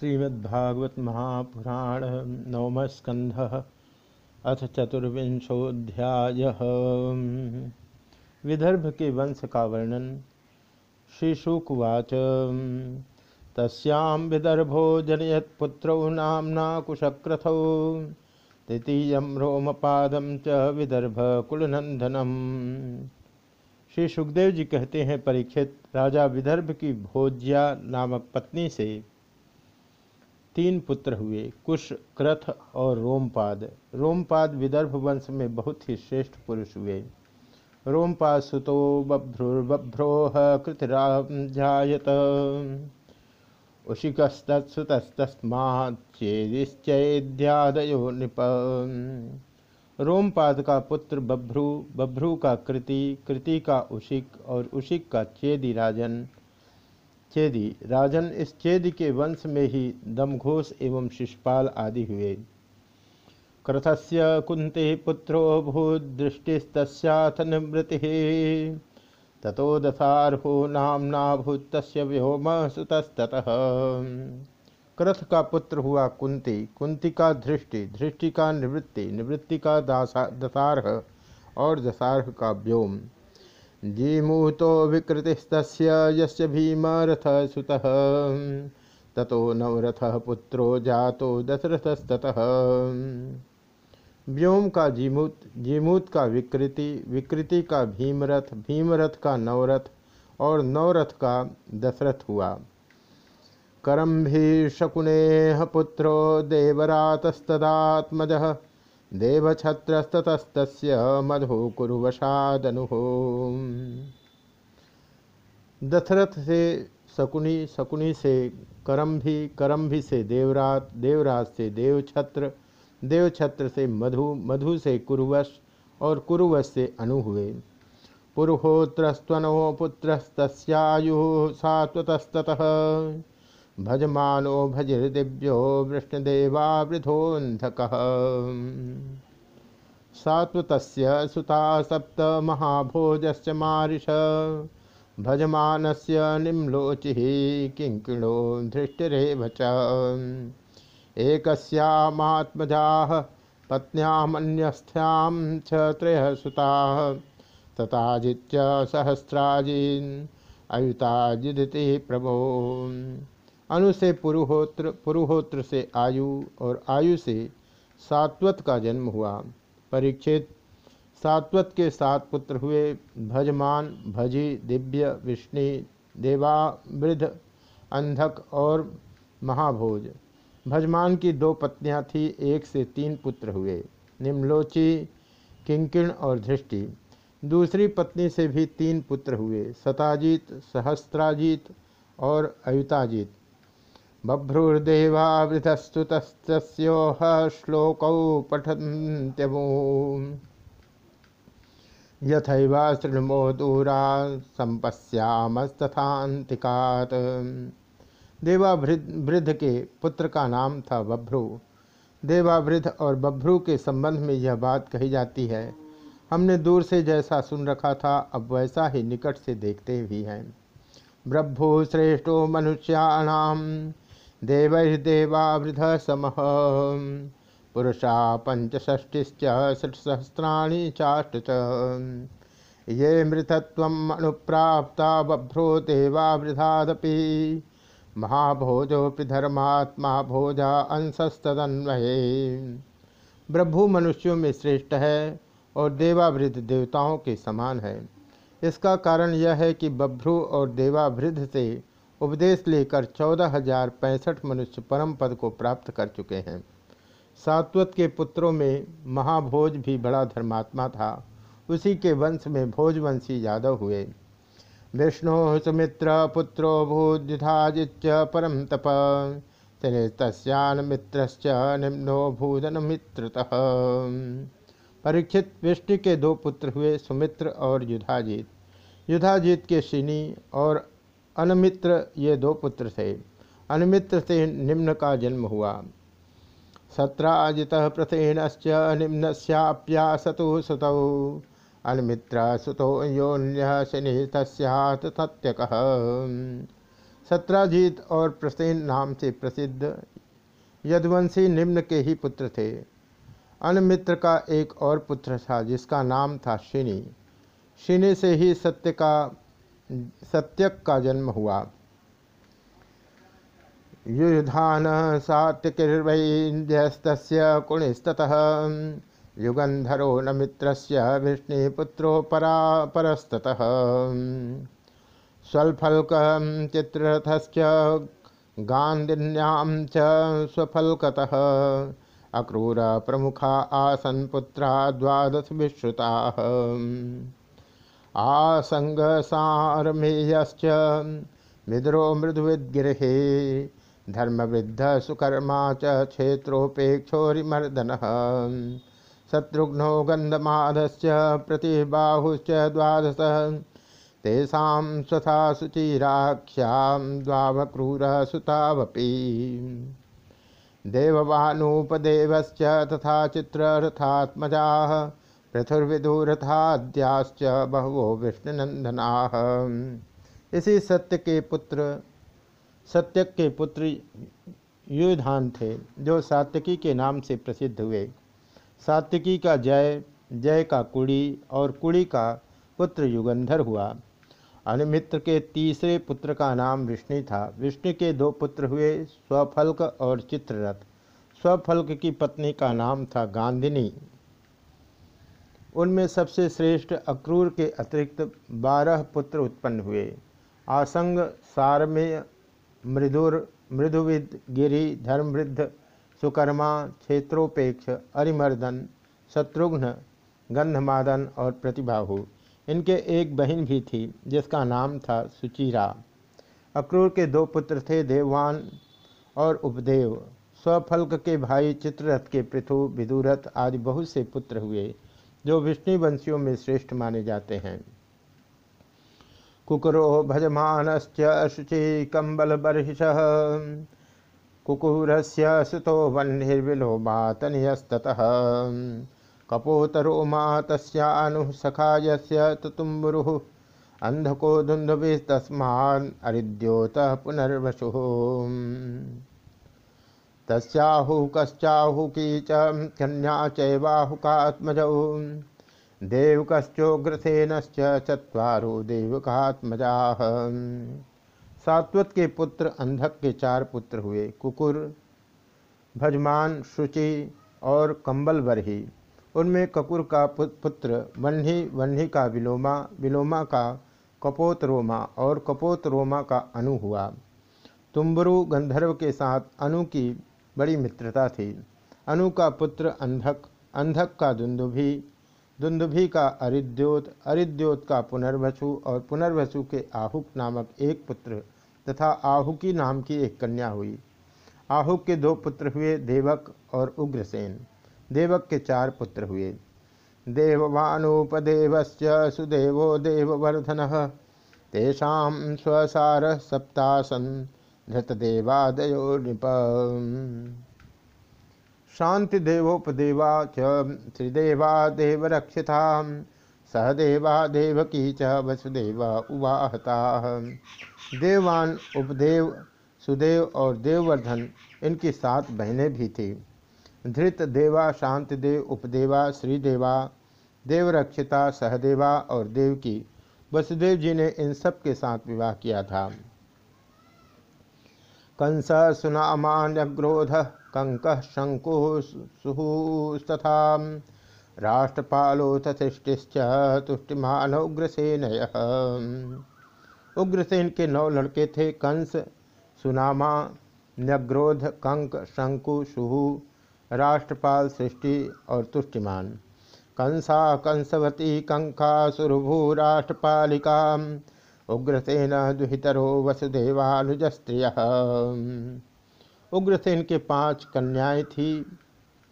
श्रीमद्भागवत महापुराण नवम स्कंध अथ चतुर्विंशोध्याय विदर्भ के वंश का वर्णन, श्रीशुकुवाच। तस्याम विदर्भो जनयत पुत्रौ नामना तृतीय रोमपादम च विदर्भ कुलनंदनम श्री सुखदेव जी कहते हैं, परीक्षित राजा विदर्भ की भोज्या नामक पत्नी से तीन पुत्र हुए, कुश, क्रथ और रोमपाद। रोमपाद विदर्भ वंश में बहुत ही श्रेष्ठ पुरुष हुए। रोमपाद सुतो बभ्रुर्बभ्रोह कृतराजात उशिकस्तत्सुतस्तस्माच्चेदिश्चैद्यादयो नृप। रोमपाद का पुत्र बभ्रु बभ्रु का कृति कृति का उशिक और उशिक का चेदी राजन। चेदी राजन इस चेदी के वंश में ही दमघोष एवं शिषपाल आदि हुए। क्रथस्य कुंते पुत्रो भूदृष्टिस्तस्याथ निवृत्ति। ततो दशारहो नामना भूत व्योम सुतस्तः क्रथ का पुत्र हुआ कुंती कुंती का धृष्टि धृष्टि का निवृत्ति निवृत्ति का दशारह और दशारह का व्योम। जीमूतो विकृतिस्त यस्य भीमरथ सुत। ततो नवरथ पुत्रो जातो दशरथस्ततः। व्योम का जीमूत जीमूत का विकृति विकृति का भीमरथ भीमरथ का नवरथ और नवरथ का दशरथ हुआ। करम करम्भी शकुने पुत्रो देवरातस्तदात्मज। देवछत्रस्ततस्त मधु कुरुवशादनु। दशरथ से शकुनी शकुनी से करम्भी करम्भी से देवरात देवराज से देवछत्र देवछत्र से मधु मधु से कुरुवश और कुरुवश से अनु हुए पुरुहोत्रस्वनो पुत्रस्तस्यायु सात्वतस्ततः। भजमानो भजिर्दिव्यो वृष्णदेवावृधोन्धक सात्वत सुता सप्त महाभोजश्च मारिष। भजमान से निम्लोचि किङ्किणो धृष्टिरेव च। एकस्यामात्मजा पत्न्यामन्यस्थ्यां च त्रयः सुताः अयुताजिदिति प्रभो। अनु से पुरुहोत्र पुरुहोत्र से आयु और आयु से सात्वत का जन्म हुआ। परीक्षित, सात्वत के सात पुत्र हुए। भजमान, भजी, दिव्य, विष्णु, देवा, वृद्ध, अंधक और महाभोज। भजमान की दो पत्नियाँ थी, एक से तीन पुत्र हुए। निम्लोची किंकिण और धृष्टि। दूसरी पत्नी से भी तीन पुत्र हुए। सताजीत, सहस्त्राजीत और अयुताजीत। बभ्रुर्देवावृतस्तुतस्योह श्लोकौ पठन्त्यमो। यथैवा शृणुमो दूरा संपश्यामस्तथान्तिकात् देवावृद्ध के पुत्र का नाम था बभ्रु। देवावृद्ध और बभ्रु के संबंध में यह बात कही जाती है। हमने दूर से जैसा सुन रखा था, अब वैसा ही निकट से देखते भी हैं। ब्रभ्भु श्रेष्ठो मनुष्याणाम। देवैर्देवावृध सम पुरुषा पंचष्टिश्च षट्सहस्राणि चाष्ट ये मृतत्वमनुप्राप्ता बभ्रो देवावृधादपि। महाभोजोपि धर्मात्मा भोजा अंशस्तन्वये ब्रभु मनुष्यों में श्रेष्ठ है और देवावृद्ध देवताओं के समान है। इसका कारण यह है कि बभ्रु और देवावृद्ध से उपदेश लेकर चौदह हज़ार पैंसठ मनुष्य परम पद को प्राप्त कर चुके हैं। सात्वत के पुत्रों में महाभोज भी बड़ा धर्मात्मा था। उसी के वंश में भोजवंशी यादव हुए। विष्णु, सुमित्र, पुत्रो भूद्युधाजिच परम तप। तस्यान मित्रश्च, निम्नो, भूदन, मित्रतः। परीक्षित विष्णु के दो पुत्र हुए सुमित्र और युधाजीत। युधाजीत के शिनी और अनमित्र ये दो पुत्र थे। अनमित्र से निम्न का जन्म हुआ। सत्राजित प्रथेनश्च निम्नस्याप्यासतु सुतौ अनमित्र सुतो योन्य शनि सत्यक। सत्राजीत और प्रसेन नाम से प्रसिद्ध यदुवंशी निम्न के ही पुत्र थे। अनमित्र का एक और पुत्र था, जिसका नाम था शिनी। शिनी से ही सत्य का सत्यक का जन्म हुआ। युधान सात्यकिर्वैन्द्यस्त कुणिस्तः युगंधरो न मित्र विष्णुपुत्रो परा परस्तः स्वल्फल्क चित्ररथश्च गांधिन्यां च स्वफल्कतः। अक्रूर प्रमुखा आसन पुत्रा द्वादश विश्रुता आसंग मिद्रो मृदुविद्गिरे, धर्मवृद्ध सुकर्मा च शत्रुघ्नो गंधमाधश्च प्रतिबाहुश्च द्वादश। तेषा स्वथा सुचिराख्यां द्वावक्रूरः सुतावपि तथा चित्ररथात्मजाः। पृथुर्विदुरथाद्याश्च बहवो विष्णुनंदना इसी सत्य के पुत्र सत्यक के पुत्र युधान थे, जो सात्यकी के नाम से प्रसिद्ध हुए। सात्यकी का जय जय का कुड़ी और कुड़ी का पुत्र युगंधर हुआ। अनिमित्र के तीसरे पुत्र का नाम विष्णु था। विष्णु के दो पुत्र हुए स्वफल्क और चित्ररथ। स्वफल्क की पत्नी का नाम था गांधिनी। उनमें सबसे श्रेष्ठ अक्रूर के अतिरिक्त बारह पुत्र उत्पन्न हुए। आसंग, सारमेय, मृदुर, मृदुविद, गिरी, धर्मवृद्ध, सुकर्मा, क्षेत्रोपेक्ष, अरिमर्दन, शत्रुघ्न गंधमादन और प्रतिबाहु इनके एक बहन भी थी, जिसका नाम था सुचिरा। अक्रूर के दो पुत्र थे देववान और उपदेव। स्वफल्क के भाई चित्ररथ के पृथु, विदुरथ आदि बहुत से पुत्र हुए। जो विष्णु वंशियों में श्रेष्ठ माने जाते हैं। कुकुरो भजमानश्च शुचि कंबल बर्हिष कुकुरस्य सुतो वह्निर्विलोमातनियस्ततः। कपोतरोमा तस्यानुसखायस्य तुतुम्बुरुः। अंधको दुंदुभि तस्मान् अरिद्योतः पुनर्वसुः तस्हु कश्चाहुकी च कन्या चैवाहुकात्मजौ देवकश्चोग्रसेनश्च चत्वारो देवकात्मजा। सात्वत के पुत्र, अंधक के चार पुत्र हुए, कुकुर, भजमान, शुचि और कंबल बरही। उनमें ककुर का पुत्र वन्ही वन्ही का विलोमा विलोमा का कपोतरोमा और कपोतरोमा का अनु हुआ। तुम्बरु गंधर्व के साथ अनु की बड़ी मित्रता थी। अनु का पुत्र अंधक अंधक का दुंदुभी दुंदुभी का अरिद्योत अरिद्योत का पुनर्वसु और पुनर्वसु के आहुक नामक एक पुत्र तथा आहुकी नाम की एक कन्या हुई। आहुक के दो पुत्र हुए देवक और उग्रसेन। देवक के चार पुत्र हुए। देववानुपदेवश्च सुदेवो देववर्धन तेषा स्वसार सप्तासन धृतदेवादयो नृप शांति देवोपदेवा च श्रीदेवा देवरक्षिता सहदेवा देवकी च वसुदेव उवाहता। देवान उपदेव, सुदेव और देववर्धन इनकी सात बहनें भी थीं। धृत देवा, शांति देव उपदेवा, श्रीदेवा, देवरक्षिता, सहदेवा और देवकी। वसुदेव जी ने इन सब के साथ विवाह किया था। कंस सुनामान्यग्रोध कंक शंकु सुहूस्तथा राष्ट्रपालोथ सृष्टिश्च तुष्टिमान उग्रसेन उग्रसेन के नौ लड़के थे, कंस सुनामा न्यग्रोध कंक, शंकु, सुहु, राष्ट्रपाल, सृष्टि और तुष्टिमान। कंसा कंसवती कंका सुरभु राष्ट्रपालिका उग्रसेन दुहितरो वसुदेवानुज स्त्रिय उग्रसेन के पाँच कन्याएँ थी,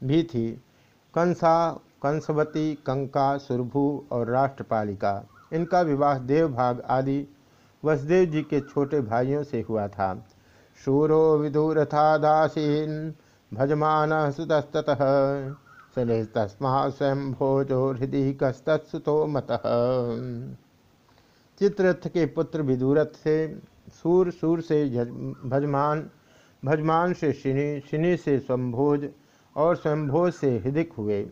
भी थी, कंसा, कंसवती, कंका, सुरभु और राष्ट्रपालिका। इनका विवाह देवभाग आदि वसुदेव जी के छोटे भाइयों से हुआ था। शूरो विदूर था दासीन भजमान सुतस्त शनि तस्मा स्वयं भोजो हृदय कस्तुतो मत। चित्ररथ के पुत्र विदुरथ से, सूर सूर से भजमान भजमान से शिनी शिनी से स्वम्भोज और स्वयंभोज से हृदिक हुए।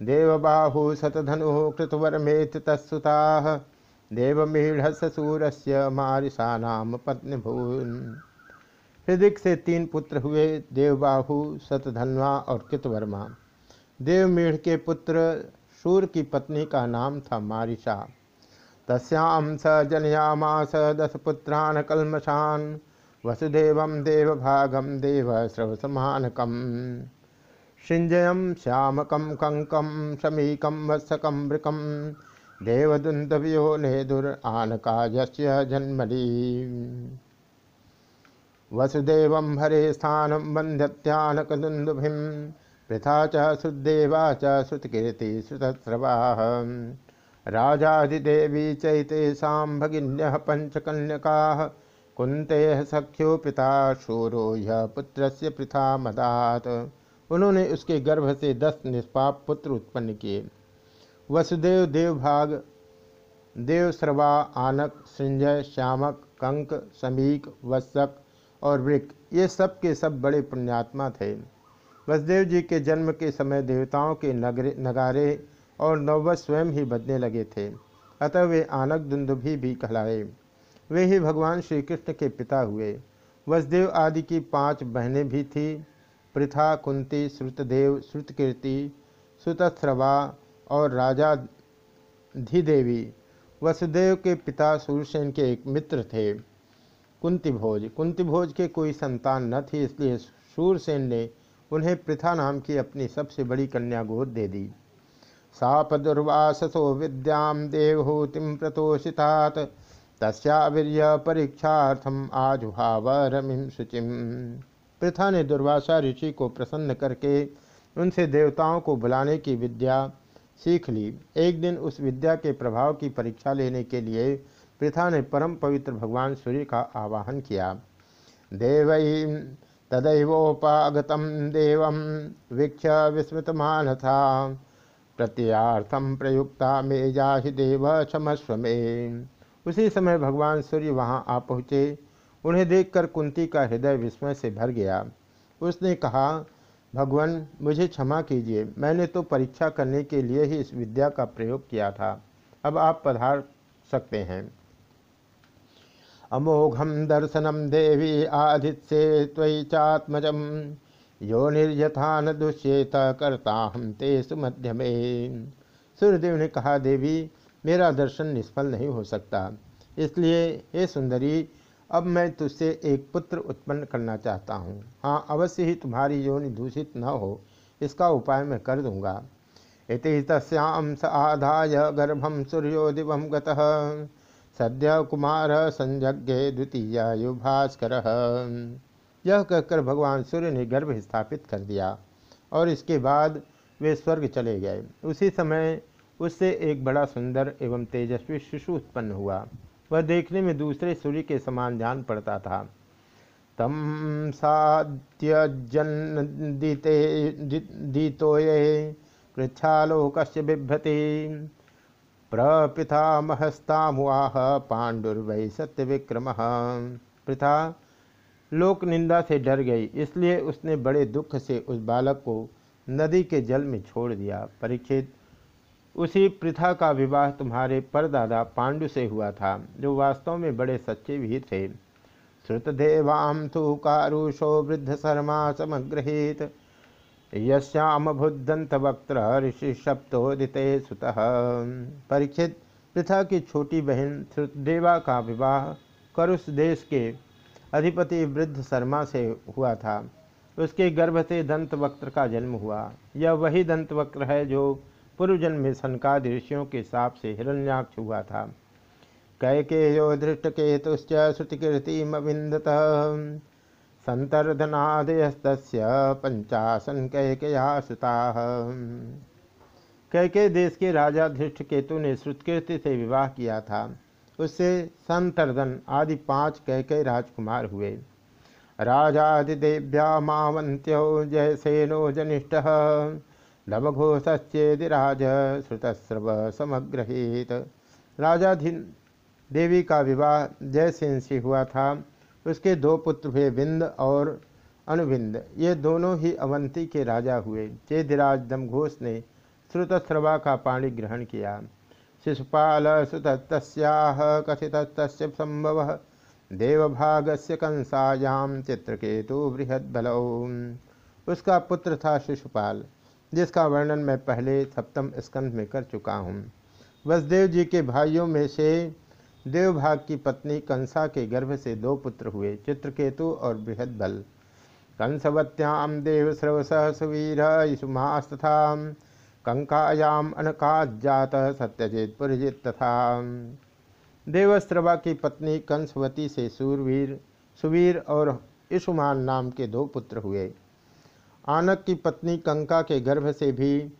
देवबाहु शतधनु कृतवर्मेत तत्सुता देवमीढ़ ससूर से मारिषा नाम पत्नी भून हृदिक से तीन पुत्र हुए, देवबाहु शतधनवा और कृतवर्मा। देवमीढ़ के पुत्र सूर की पत्नी का नाम था मारिषा तस्याम स जनयामास दसपुत्रान् कल्मषान् वसुदेव देवभागम देव स्रवसमानकम सिंजयम श्यामकम कंकम शमीकम वत्सकम मृकम देवदुन्दव्यो ने दुरानकाजस्य जन्मली। वसुदेव हरे स्थानं वन्द्यत्यानकदुन्दुभिं पृथा च श्रुदेवा च राजादिदेवी चैतेषां भगिन्यः पञ्चकन्यकाः कुंते सख्यो पिता शूरो पुत्र से प्रथा मदात। उन्होंने उसके गर्भ से दस निष्पाप पुत्र उत्पन्न किए। वसुदेव, देवभाग देवश्रवा आनक, संजय, श्यामक, कंक, समीक, वत्सक और वृक, ये सब के सब बड़े पुण्यात्मा थे। वसुदेव जी के जन्म के समय देवताओं के नगरे नगारे और नववत स्वयं ही बदने लगे थे। अतः वे आनक दुंदुभी भी कहलाए। वे ही भगवान श्री कृष्ण के पिता हुए। वसुदेव आदि की पाँच बहनें भी थीं। पृथा, कुंती, श्रुतदेव, श्रुतकीर्ति, सुतस्रवा और राजा धीदेवी। वसुदेव के पिता सूरसेन के एक मित्र थे। कुंती भोज कुंती भोज के कोई संतान न थी, इसलिए सूरसेन ने उन्हें पृथा नाम की अपनी सबसे बड़ी कन्या गोद दे दी। साप दुर्वासो विद्याम देवहूतिम प्रतोषितात। तस्वीर परीक्षार्थम आजुहाव रमिम शुचिम। प्रथा ने दुर्वासा ऋषि को प्रसन्न करके उनसे देवताओं को बुलाने की विद्या सीख ली। एक दिन उस विद्या के प्रभाव की परीक्षा लेने के लिए प्रथा ने परम पवित्र भगवान सूर्य का आवाहन किया। देव तदैवोपागत देव वीक्ष विस्मृतमान था प्रत्यार्थम प्रयुक्ता मे जाहि देव क्षमस्व उसी समय भगवान सूर्य वहाँ आ पहुँचे। उन्हें देखकर कुंती का हृदय विस्मय से भर गया। उसने कहा, भगवान, मुझे क्षमा कीजिए। मैंने तो परीक्षा करने के लिए ही इस विद्या का प्रयोग किया था। अब आप पधार सकते हैं। अमोघम दर्शनम देवी आदित्य त्वयि यो निर्यथा न दुष्येत करता हम तेस मध्य में सूर्यदेव ने कहा, देवी, मेरा दर्शन निष्फल नहीं हो सकता। इसलिए, हे सुंदरी, अब मैं तुझसे एक पुत्र उत्पन्न करना चाहता हूँ। हाँ अवश्य ही तुम्हारी योनि दूषित न हो, इसका उपाय मैं कर दूँगा। इति तस्याम स आधाय गर्भम सूर्यो दिव गतः। सद्य कुमार संज्ञे द्वितीय युभास्कर। यह कहकर भगवान सूर्य ने गर्भ स्थापित कर दिया और इसके बाद वे स्वर्ग चले गए। उसी समय उससे एक बड़ा सुंदर एवं तेजस्वी शिशु उत्पन्न हुआ। वह देखने में दूसरे सूर्य के समान जान पड़ता था। तम साद्य जन दीते दीतोये पृछालोक बिभ्रति। प्रपितामहस्तामुआह पांडुर्वै सत्य विक्रम प्रथा लोक निंदा से डर गई, इसलिए उसने बड़े दुख से उस बालक को नदी के जल में छोड़ दिया। परीक्षित उसी प्रथा का विवाह तुम्हारे परदादा पांडु से हुआ था, जो वास्तव में बड़े सच्चे भी थे। श्रुतदेवाम तो कारुषो वृद्ध शर्मा समग्रहित यश्याम भुदंत वक्त ऋषि सप्तोदित सुत। परीक्षित प्रथा की छोटी बहन श्रुतदेवा का विवाह करुष देश के अधिपति वृद्ध शर्मा से हुआ था। उसके गर्भ से दंत वक्त्र का जन्म हुआ। यह वही दंत वक्र है जो पूर्वजन्म में सनकाद ऋषियों के साप से हिरण्याक्ष हुआ था। कैकेयो धृष्टकेतुश्च श्रुतिकीर्तिमविंदत संतर्धनादयस्त पंचासन कैकया सुता कैके देश के राजा धृष्ट केतु ने श्रुतकीर्ति से विवाह किया था। उससे संतर्दन आदि पाँच कैके राजकुमार हुए। राजादिदेव्या मावंत्यो जयसेनो जनिष्ठ नवघोषश्चेदिराज श्रुतस्रव समग्रहित। राजाधीन देवी का विवाह जयसेन से हुआ था। उसके दो पुत्र हुए बिंद और अनुबिंद ये दोनों ही अवंती के राजा हुए। चेदिराज दमघोष ने श्रुतस्रवा का पाणी ग्रहण किया। शिशुपाल कथित संभव। देवभाग से कंसायाम चित्रकेतु बृहद बलौ उसका पुत्र था शिशुपाल, जिसका वर्णन मैं पहले सप्तम स्कंध में कर चुका हूँ। वसुदेव जी के भाइयों में से देवभाग की पत्नी कंसा के गर्भ से दो पुत्र हुए, चित्रकेतु और बृहद बल कंसवत्याम देवस्रवस सुवीर यशुमास्तथा कंकायाम अनकाजात सत्यजित पुरजित तथा। देवस्त्रवा की पत्नी कंसवती से सूरवीर, सुवीर और ईशुमान नाम के दो पुत्र हुए। आनक की पत्नी कंका के गर्भ से भी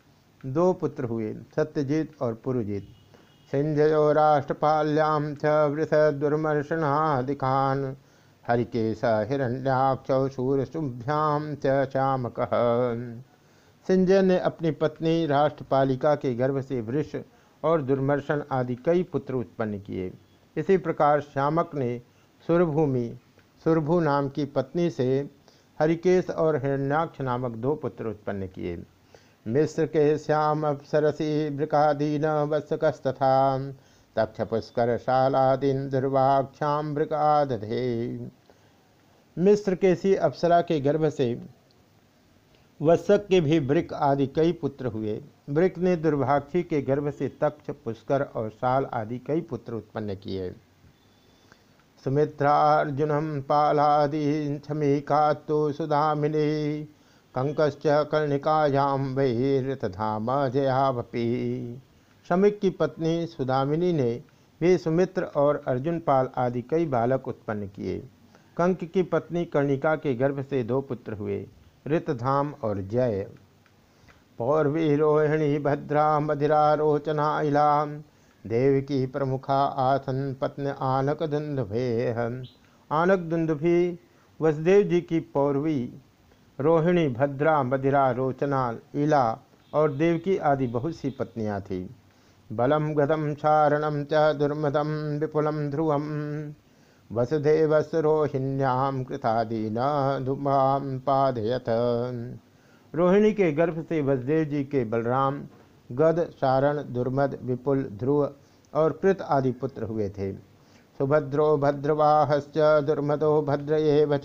दो पुत्र हुए, सत्यजीत और पुरुजित सिंजयो राष्ट्रपाल्यां च वृषदुर्मर्शनादिकान् हरिकेश हिरण्याक्ष शूरशुभ्यां च चामकः। सिंजय ने अपनी पत्नी राष्ट्रपालिका के गर्भ से वृष और दुर्मर्शन आदि कई पुत्र उत्पन्न किए। इसी प्रकार श्यामक ने सुरभूमि, सुरभु नाम की पत्नी से हरिकेश और हिरण्याक्ष नामक दो पुत्र उत्पन्न किए। मिश्र के श्याम सरसी बृकादीन वत्सकस्तथा तक्ष पुष्कर शालादीन दुर्वाक्षाम बृकादधे मिश्र के सी अप्सरा के गर्भ से वत्सक के भी वृक आदि कई पुत्र हुए। वृक ने दुर्भाक्षी के गर्भ से तक्ष पुष्कर और साल आदि कई पुत्र उत्पन्न किए। सुमित्रार्जुनम पालादि छमिका तो सुधामिनी कंकश्च कर्णिकायाम वैरतधाम जयावपी श्रमिक की पत्नी सुदामिनी ने भी सुमित्र और अर्जुन पाल आदि कई बालक उत्पन्न किए। कंक की पत्नी कर्णिका के गर्भ से दो पुत्र हुए। ऋतधाम और जय। पौर्वी रोहिणी भद्रा इलाम देव की प्रमुखा आसन पत्न आनक दुंदुभे आनक दुंदुभी वसुदेव जी की पौर्वी, रोहिणी भद्रा मदिरा रोचना इला और देवकी आदि बहुत सी पत्नियाँ थीं। बलम गदम चारणम च दुर्मदम विपुलम ध्रुवम। वसुदेवस रोहिण्याम कृतादीन पादयत। रोहिणी के गर्भ से वसुदेव जी के बलराम, गद चारण दुर्मद, विपुल, ध्रुव और कृत आदि पुत्र हुए थे। सुभद्रो भद्रवाहश्च, दुर्मदो भद्र एव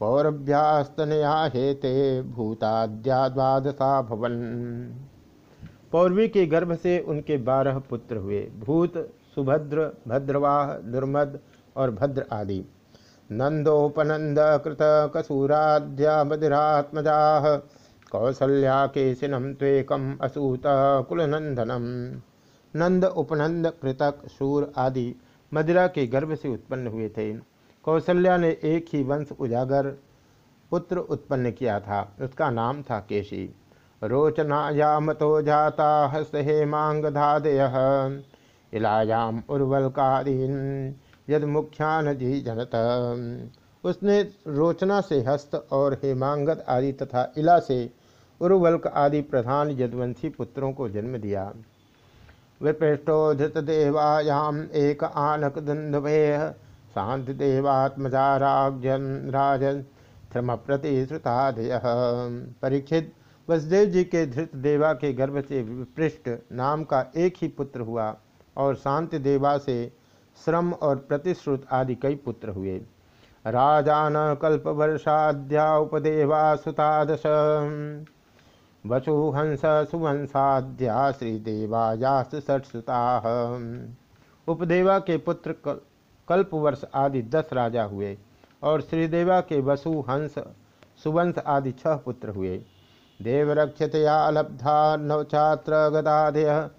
पौरभ्यास्तनया हेते भूताद्या द्वादशा भवन। पौरवी के गर्भ से उनके बारह पुत्र हुए। भूत, सुभद्र, भद्रवाह, दुर्मद और भद्र आदि। नंदोपनंद कृत कसूराद्या मदिरात्मजा कौसल्या केशिनम त्वेकम असूत कुलनंदनम। नंद उपनंद कृतक सूर आदि मदिरा के गर्भ से उत्पन्न हुए थे। कौशल्या ने एक ही वंश उजागर पुत्र उत्पन्न किया था। उसका नाम था केशी। रोचनायाम तो जाता हस्त हे हेमांगधादय इलायाम उर्वलकादीन यद मुख्यान जी जनत। उसने रोचना से हस्त और हेमांगत आदि तथा इला से उर्वल्क आदि प्रधान यदवंशी पुत्रों को जन्म दिया। विपृष्टो धृतदेवायाम एक आनक दुंदुभेह शांति देवात्मजा राजन राजन श्रम प्रति श्रुताधय परीक्षित वसुदेव जी के धृत देवा के गर्भ से विपृष्ट नाम का एक ही पुत्र हुआ और शांति देवा से श्रम और प्रतिश्रुत आदि कई पुत्र हुए। राजान कल्प वर्षाद्या उपदेवा सुतादश वसुहंस सुवंशाद्या श्रीदेवायास सठसुता उपदेवा के पुत्र कल्प वर्ष आदि दस राजा हुए और श्रीदेवा के वसु हंस सुवंश आदि छह पुत्र हुए। देवरक्षतया लब्धा नवछात्र गदाधय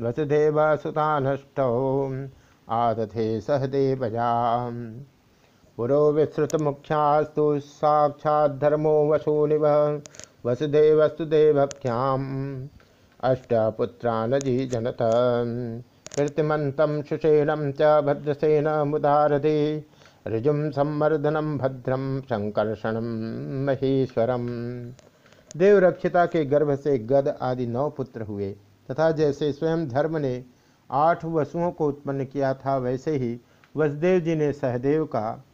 वसुदेव सुतानष्ट आदथे सहदेवजा पुरो विश्रुत मुख्यास्तु साक्षाधर्मो वसूनिव, वसुदेवस्तु देवख्याम अष्टपुत्रानजी जनत, कीर्तिमन्तं सुषेणं च भद्रसेन मुदारधि ऋजुं सम्मर्दनं भद्रम संकर्षणम महेश्वरम। देवरक्षिता के गर्भ से गद आदि नौ पुत्र हुए, तथा जैसे स्वयं धर्म ने आठ वसुओं को उत्पन्न किया था, वैसे ही वसुदेव जी ने सहदेव का,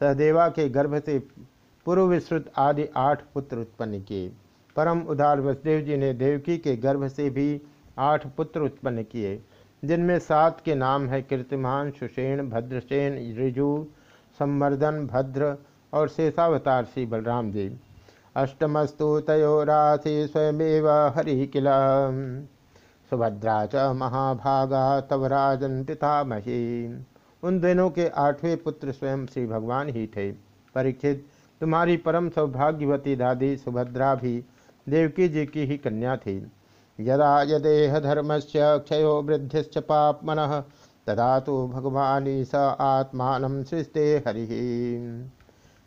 सहदेवा के गर्भ से पूर्व विश्रुत आदि आठ पुत्र उत्पन्न किए। परम उदार वसुदेव जी ने देवकी के गर्भ से भी आठ पुत्र उत्पन्न किए, जिनमें सात के नाम है कीर्तिमान, सुषेण, भद्रसेन, ऋजु, संवर्धन, भद्र और शेषावतार श्री बलराम जी। अष्टमस्तु तयोराशि स्वयमेव हरि किल सुभद्रा च महाभागा तव राजन उन दिनों के आठवें पुत्र स्वयं श्री भगवान ही थे। परीक्षित, तुम्हारी परम सौभाग्यवती दादी सुभद्रा भी देवकी जी की ही कन्या थी। यदा यदेह धर्म से क्षय वृद्धिश्च पापमन, तदा तो भगवानी स आत्मान सृष्टे हरि।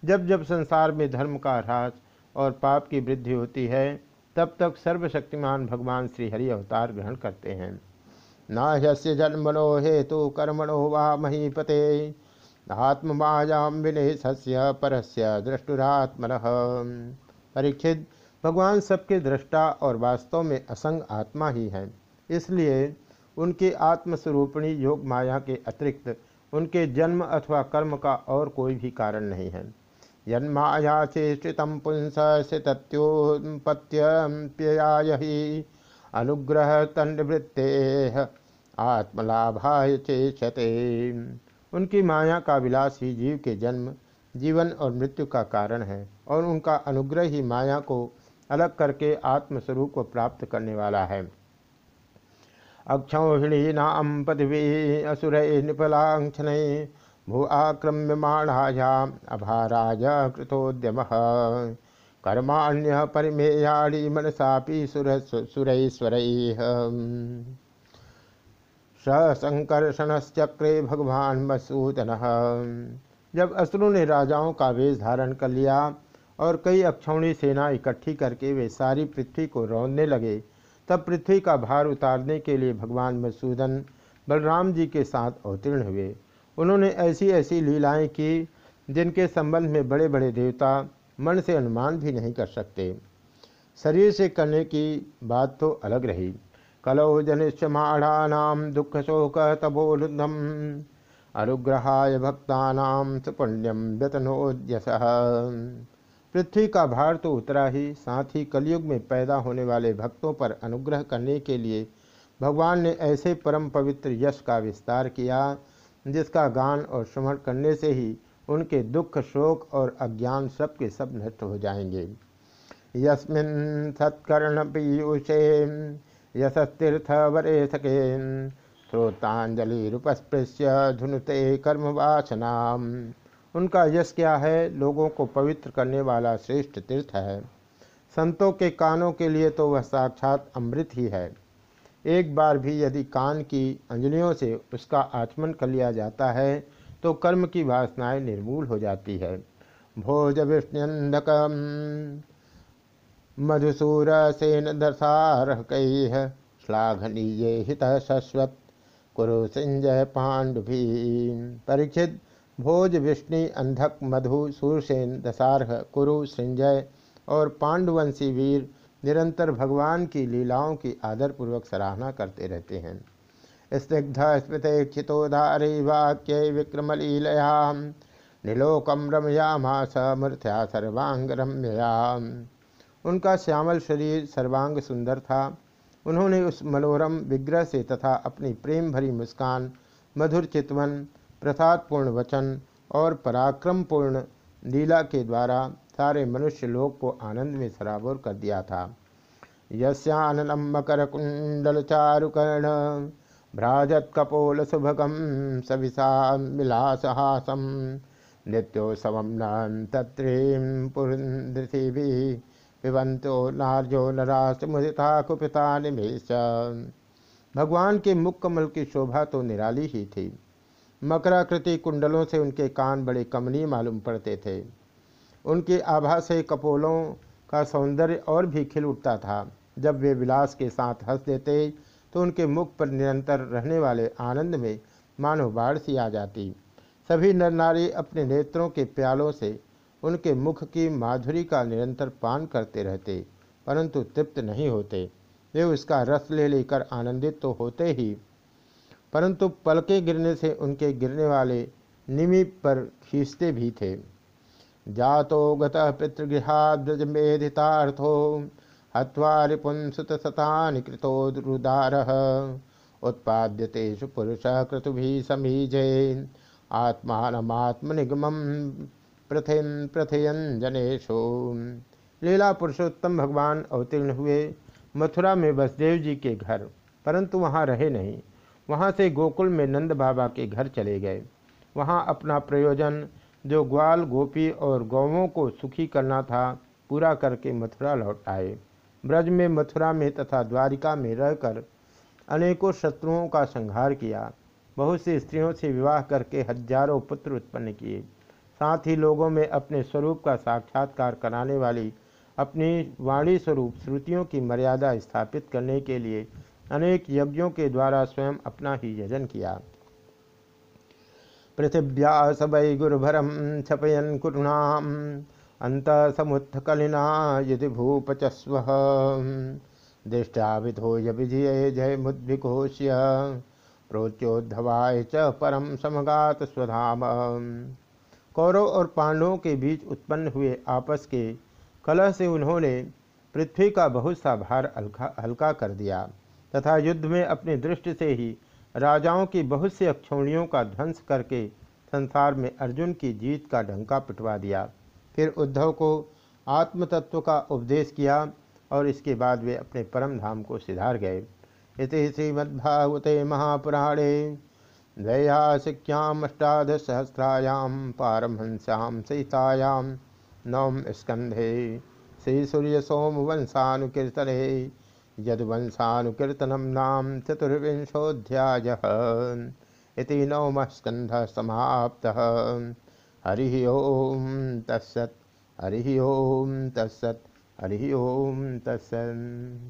जब जब संसार में धर्म का ह्रास और पाप की वृद्धि होती है तब तक सर्वशक्तिमान भगवान श्री हरि अवतार ग्रहण करते हैं। न ह्यस्य जन्मनो हेतु कर्मणो वा महीपते। आत्ममायाम विनेशस्य परस्य दृष्टुरात्मन परीक्षित, भगवान सबके दृष्टा और वास्तव में असंग आत्मा ही है। इसलिए उनकी आत्मस्वरूपणी योग माया के अतिरिक्त उनके जन्म अथवा कर्म का और कोई भी कारण नहीं है। जन्माया चेष्टित पुंस सितत्योत्पत्त्यप्ययाय अनुग्रह तंडवृत्ते आत्मलाभाय चेषते उनकी माया का विलास ही जीव के जन्म, जीवन और मृत्यु का कारण है और उनका अनुग्रह ही माया को अलग करके आत्मस्वरूप को प्राप्त करने वाला है। अक्षौहिणी नाम पदवी असुर निपलाक्षण भू आक्रम्यमाणायाम अभाराज कृतोद्यम। कर्माण्य परिमेयाड़ी मनसापि सुर सुरैश्वर। संकर्षणश्चक्रे भगवान मसूदन। जब असुरों ने राजाओं का वेश धारण कर लिया और कई अक्षौणी सेना इकट्ठी करके वे सारी पृथ्वी को रौंदने लगे, तब पृथ्वी का भार उतारने के लिए भगवान मसूदन बलराम जी के साथ अवतीर्ण हुए। उन्होंने ऐसी ऐसी लीलाएँ की, जिनके संबंध में बड़े बड़े देवता मन से अनुमान भी नहीं कर सकते। शरीर से करने की बात तो अलग रही। कलौ जनिष्यमाणानाम दुख शोक तबोलुदम अनुग्रहाय भक्ता सुपुण्यम व्यतनोद्यस पृथ्वी का भार तो उतरा ही, साथ ही कलयुग में पैदा होने वाले भक्तों पर अनुग्रह करने के लिए भगवान ने ऐसे परम पवित्र यश का विस्तार किया जिसका गान और श्रवण करने से ही उनके दुख, शोक और अज्ञान सब के सब नष्ट हो जाएँगे। यस्मिन सत्कर्ण पीयूषे यशस्तीर्थ वरे सके श्रोतांजलि रूपस्पृश्य धुनुते कर्मवासना उनका यश क्या है? लोगों को पवित्र करने वाला श्रेष्ठ तीर्थ है। संतों के कानों के लिए तो वह साक्षात अमृत ही है। एक बार भी यदि कान की अंजलियों से उसका आचमन कर लिया जाता है तो कर्म की वासनाएँ निर्मूल हो जाती है। भोज विष्णुक मधुसूर सेन दशारह कई है श्लाघनीय हित शश्वत। कुरु संजय पांडुभी परीक्षित, भोज विष्णु अंधक मधु सूरसेन दशारह कुरु संजय और पांडुवंशी वीर निरंतर भगवान की लीलाओं की आदरपूर्वक सराहना करते रहते हैं। स्निग्ध स्मृत क्षितोधारी वाक्य विक्रमलीलया निलोकम रमयामास मूर्त्या सर्वांग रम्यया उनका श्यामल शरीर सर्वांग सुंदर था। उन्होंने उस मनोरम विग्रह से तथा अपनी प्रेम भरी मुस्कान, मधुर चितवन, प्रसादपूर्ण वचन और पराक्रमपूर्ण लीला के द्वारा सारे मनुष्य लोक को आनंद में सराबोर कर दिया था। यस्यानलम मकर कुंडल चारुकर्ण भ्राजत कपोल सुभगम सविशा मिलासहासम नित्योत्सव तत्रीम पुरंदृषि पिबंतो नार्जो नरास मुदिता कुपिता निमेश भगवान के मुख कमल की शोभा तो निराली ही थी। मकराकृति कुंडलों से उनके कान बड़े कमनीय मालूम पड़ते थे। उनकी आभा से कपोलों का सौंदर्य और भी खिल उठता था। जब वे विलास के साथ हंस देते तो उनके मुख पर निरंतर रहने वाले आनंद में मानो बाढ़ सी आ जाती। सभी नर नारी अपने नेत्रों के प्यालों से उनके मुख की माधुरी का निरंतर पान करते रहते, परंतु तृप्त नहीं होते। वे उसका रस ले लेकर आनंदित तो होते ही, परंतु पलके गिरने से उनके गिरने वाले निमि पर खींचते भी थे। जातो गतः पितृगृहाद्रजमेधितार्थो हत्वा रिपुंसुत सतानि कृतोरुदारः उत्पाद्यतेषु पुरुषः क्रतुभिः समीजे। आत्मात्मनिगम प्रथिन प्रथयन जनेशो लीला पुरुषोत्तम भगवान अवतीर्ण हुए। मथुरा में वसुदेव जी के घर, परंतु वहाँ रहे नहीं। वहाँ से गोकुल में नंद बाबा के घर चले गए। वहाँ अपना प्रयोजन जो ग्वाल, गोपी और गौवों को सुखी करना था, पूरा करके मथुरा लौट आए। ब्रज में मथुरा में तथा द्वारिका में रहकर अनेकों शत्रुओं का संहार किया। बहुत सी स्त्रियों से विवाह करके हज़ारों पुत्र उत्पन्न किए। साथ ही लोगों में अपने स्वरूप का साक्षात्कार कराने वाली अपनी वाणी स्वरूप श्रुतियों की मर्यादा स्थापित करने के लिए अनेक यज्ञों के द्वारा स्वयं अपना ही यजन किया। पृथिव्या सबै गुरुभरम छपयन कुरुणाम अंत समुत्थकलिना यदि भूपचस्व। दृष्टा विधो विजय जय मुद्भिघोष्य प्रोच्योद्धवाय च परम समगात स्वधाम। कौरव और पांडवों के बीच उत्पन्न हुए आपस के कलह से उन्होंने पृथ्वी का बहुत सा भार हल्का हल्का कर दिया, तथा युद्ध में अपनी दृष्टि से ही राजाओं की बहुत सी अक्षौणियों का ध्वंस करके संसार में अर्जुन की जीत का ढंका पिटवा दिया। फिर उद्धव को आत्मतत्व का उपदेश किया और इसके बाद वे अपने परम धाम को सिधार गए। इति श्रीमद्भागवते महापुराणे। दैयासिक्यामष्टादशसहस्रायां पारमहंस्यां सहितायां नवम स्कंधे श्रीसूर्यसोमवंशानुकीर्तने। यदुवंशानुकीर्तनं नाम चतुर्विशोध्याय इति नवम स्कंध समाप्त हरि ओं तत्सत, हरि ओं तत्सत, हरि ओं तत्सत्।